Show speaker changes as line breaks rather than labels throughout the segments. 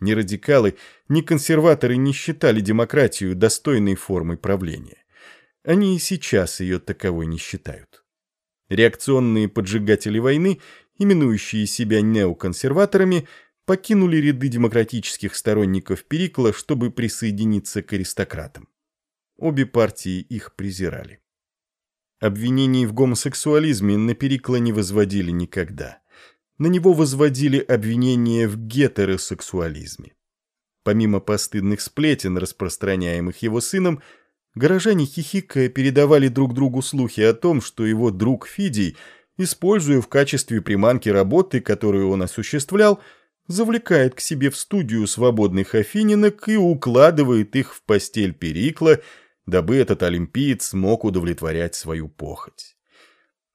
Ни радикалы, ни консерваторы не считали демократию достойной формой правления. Они и сейчас ее таковой не считают. Реакционные поджигатели войны, именующие себя неоконсерваторами, покинули ряды демократических сторонников Перикла, чтобы присоединиться к аристократам. Обе партии их презирали. Обвинений в гомосексуализме на Перикла не возводили никогда. На него возводили обвинения в гетеросексуализме. Помимо постыдных сплетен, распространяемых его сыном, горожане хихикая передавали друг другу слухи о том, что его друг Фидий, используя в качестве приманки работы, которую он осуществлял, завлекает к себе в студию свободных афининок и укладывает их в постель Перикла, дабы этот олимпиец смог удовлетворять свою похоть.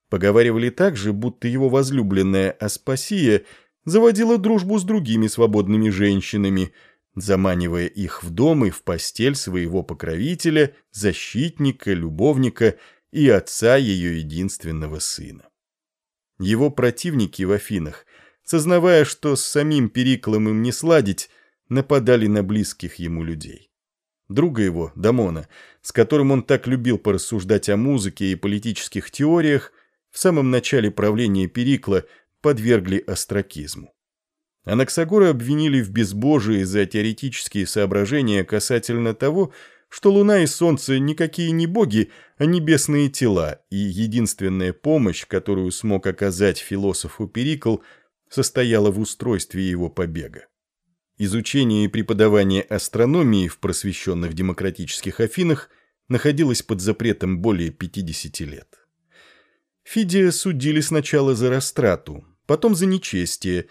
Поговаривали также, будто его возлюбленная Аспасия заводила дружбу с другими свободными женщинами, заманивая их в дом и в постель своего покровителя, защитника, любовника и отца ее единственного сына. Его противники в Афинах, сознавая, что с самим Периклом им не сладить, нападали на близких ему людей друга его, Дамона, с которым он так любил порассуждать о музыке и политических теориях, в самом начале правления Перикла подвергли остракизму. Анаксагора обвинили в безбожии за теоретические соображения касательно того, что Луна и Солнце никакие не боги, а небесные тела, и единственная помощь, которую смог оказать философу Перикл, состояла в устройстве его побега. Изучение и преподавание астрономии в просвещенных демократических Афинах находилось под запретом более 50 лет. Фидия судили сначала за растрату, потом за нечестие.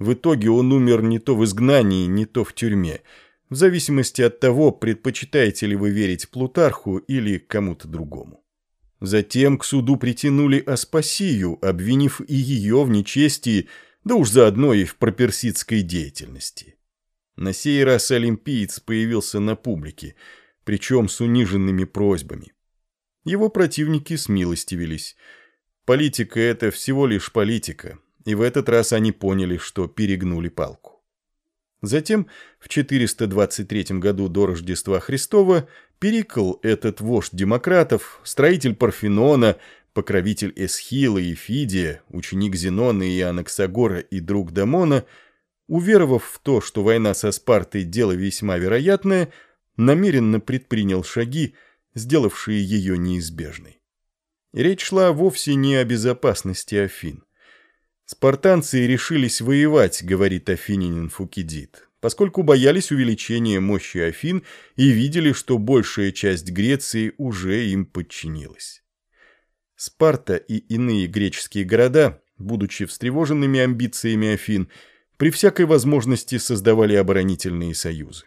В итоге он умер не то в изгнании, не то в тюрьме, в зависимости от того, предпочитаете ли вы верить Плутарху или кому-то другому. Затем к суду притянули Аспасию, обвинив и ее в нечестии, да уж заодно и в проперсидской деятельности. На сей раз олимпиец появился на публике, причем с униженными просьбами. Его противники смилостивились. Политика — это всего лишь политика, и в этот раз они поняли, что перегнули палку. Затем, в 423 году до Рождества Христова, Перикл, этот вождь демократов, строитель Парфенона, покровитель Эсхила и Фидия, ученик Зенона и Анаксагора и друг Дамона — уверовав в то, что война со Спартой – дело весьма вероятное, намеренно предпринял шаги, сделавшие ее неизбежной. Речь шла вовсе не о безопасности Афин. Спартанцы решились воевать, говорит афининин Фукидид, поскольку боялись увеличения мощи Афин и видели, что большая часть Греции уже им подчинилась. Спарта и иные греческие города, будучи встревоженными амбициями Афин, при всякой возможности создавали оборонительные союзы.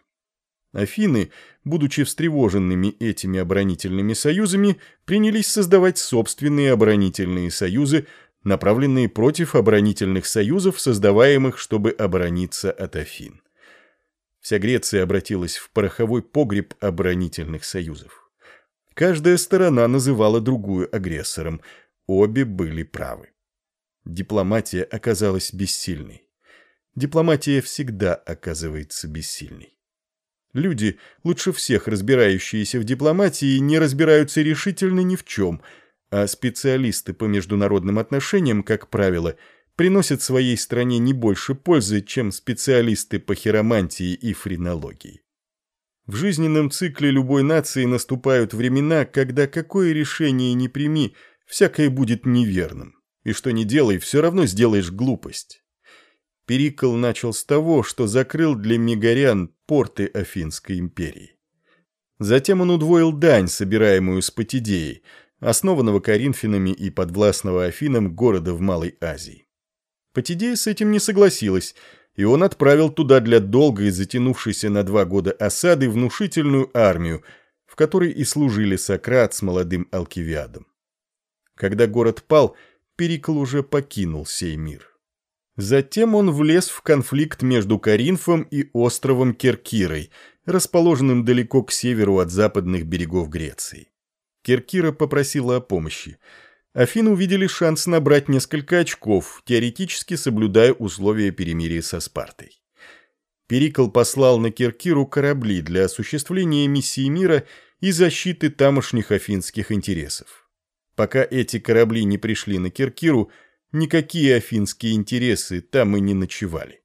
Афины, будучи встревоженными этими оборонительными союзами, принялись создавать собственные оборонительные союзы, направленные против оборонительных союзов, создаваемых, чтобы оборониться от Афин. Вся Греция обратилась в пороховой погреб оборонительных союзов. Каждая сторона называла другую агрессором, обе были правы. Дипломатия оказалась бессильной дипломатия всегда оказывается бессильной. Люди, лучше всех разбирающиеся в дипломатии, не разбираются решительно ни в чем, а специалисты по международным отношениям, как правило, приносят своей стране не больше пользы, чем специалисты по хиромантии и френологии. В жизненном цикле любой нации наступают времена, когда какое решение не прими, всякое будет неверным, и что не делай, все равно сделаешь глупость. Перикл начал с того, что закрыл для мегарян порты Афинской империи. Затем он удвоил дань, собираемую с Патидеи, основанного коринфянами и подвластного Афинам города в Малой Азии. Патидея с этим не согласилась, и он отправил туда для долгой затянувшейся на два года осады внушительную армию, в которой и служили Сократ с молодым Алкивиадом. Когда город пал, Перикл уже покинул сей мир. Затем он влез в конфликт между Каринфом и островом Керкирой, расположенным далеко к северу от западных берегов Греции. Керкира попросила о помощи. Афины увидели шанс набрать несколько очков, теоретически соблюдая условия перемирия со Спартой. Перикл послал на Киркиру корабли для осуществления миссии мира и защиты тамошних афинских интересов. Пока эти корабли не пришли на Киркиру, никакие афинские интересы там и не ночевали.